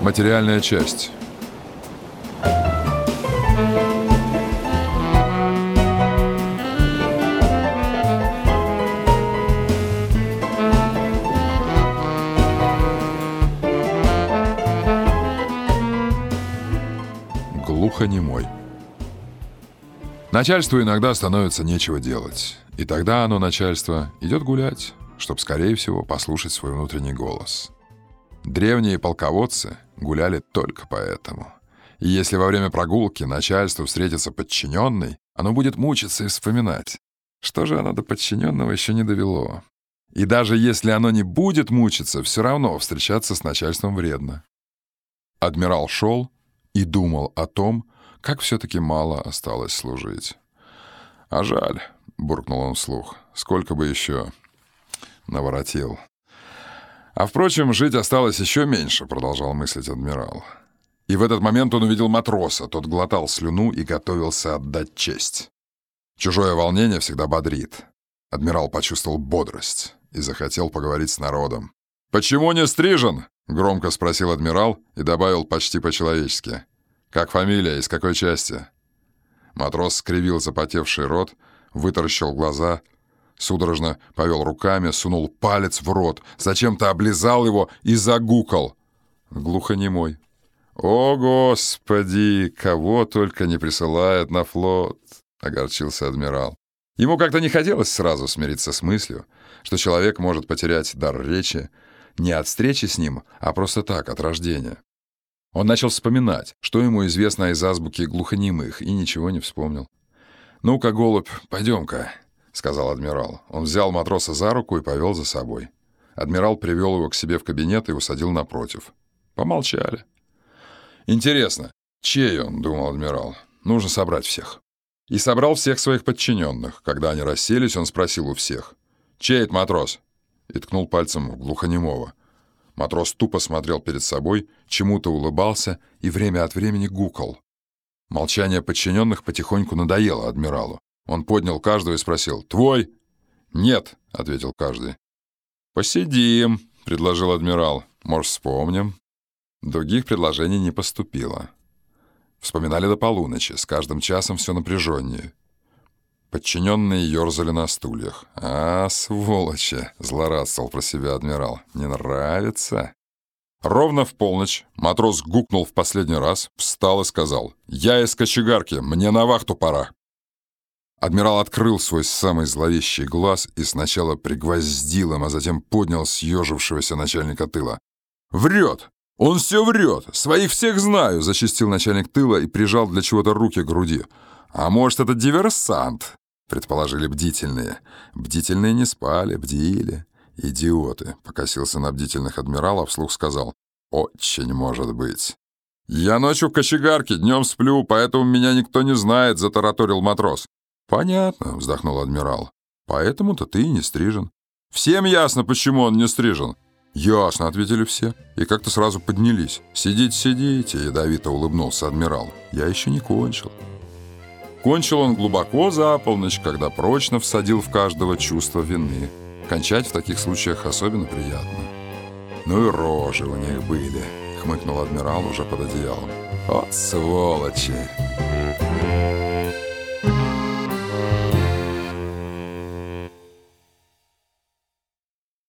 Материальная часть. Глухонемой. Начальству иногда становится нечего делать. И тогда оно, начальство, идет гулять, чтобы, скорее всего, послушать свой внутренний голос. Древние полководцы гуляли только поэтому. И если во время прогулки начальству встретится подчиненный, оно будет мучиться и вспоминать. Что же оно до подчиненного еще не довело? И даже если оно не будет мучиться, все равно встречаться с начальством вредно. Адмирал шел и думал о том, как все-таки мало осталось служить. «А жаль», — буркнул он вслух, — «сколько бы еще наворотил». «А впрочем, жить осталось еще меньше», — продолжал мыслить адмирал. И в этот момент он увидел матроса, тот глотал слюну и готовился отдать честь. Чужое волнение всегда бодрит. Адмирал почувствовал бодрость и захотел поговорить с народом. «Почему не стрижен?» — громко спросил адмирал и добавил почти по-человечески. «Как фамилия? Из какой части?» Матрос скривил запотевший рот, вытаращил глаза, судорожно повел руками, сунул палец в рот, зачем-то облизал его и загукал. Глухонемой. «О, Господи! Кого только не присылает на флот!» — огорчился адмирал. Ему как-то не хотелось сразу смириться с мыслью, что человек может потерять дар речи не от встречи с ним, а просто так, от рождения. Он начал вспоминать, что ему известно из азбуки глухонемых, и ничего не вспомнил. «Ну-ка, голубь, пойдем-ка», — сказал адмирал. Он взял матроса за руку и повел за собой. Адмирал привел его к себе в кабинет и усадил напротив. Помолчали. «Интересно, чей он?» — думал адмирал. «Нужно собрать всех». И собрал всех своих подчиненных. Когда они расселись, он спросил у всех. «Чей это матрос?» И ткнул пальцем в глухонемого. Матрос тупо смотрел перед собой, чему-то улыбался и время от времени гукал. Молчание подчиненных потихоньку надоело адмиралу. Он поднял каждого и спросил «Твой?» «Нет», — ответил каждый. «Посидим», — предложил адмирал. «Может, вспомним?» Других предложений не поступило. Вспоминали до полуночи, с каждым часом все напряженнее. Подчиненные ерзали на стульях. «А, сволочи!» — злорадствовал про себя адмирал. «Не нравится?» Ровно в полночь матрос гукнул в последний раз, встал и сказал. «Я из кочегарки, мне на вахту пора». Адмирал открыл свой самый зловещий глаз и сначала пригвоздил им, а затем поднял съежившегося начальника тыла. «Врет! Он все врет! Своих всех знаю!» — зачистил начальник тыла и прижал для чего-то руки к груди. «А может, это диверсант?» предположили бдительные. Бдительные не спали, бдили. «Идиоты!» — покосился на бдительных адмирал, а вслух сказал. «Очень может быть». «Я ночью в кочегарке, днем сплю, поэтому меня никто не знает», — затараторил матрос. «Понятно», — вздохнул адмирал. «Поэтому-то ты и не стрижен». «Всем ясно, почему он не стрижен». «Ясно», — ответили все, и как-то сразу поднялись. «Сидите, сидите», — ядовито улыбнулся адмирал. «Я еще не кончил». Кончил он глубоко за полночь, когда прочно всадил в каждого чувство вины. Кончать в таких случаях особенно приятно. «Ну и рожи у них были», — хмыкнул адмирал уже под одеялом. «Вот сволочи!»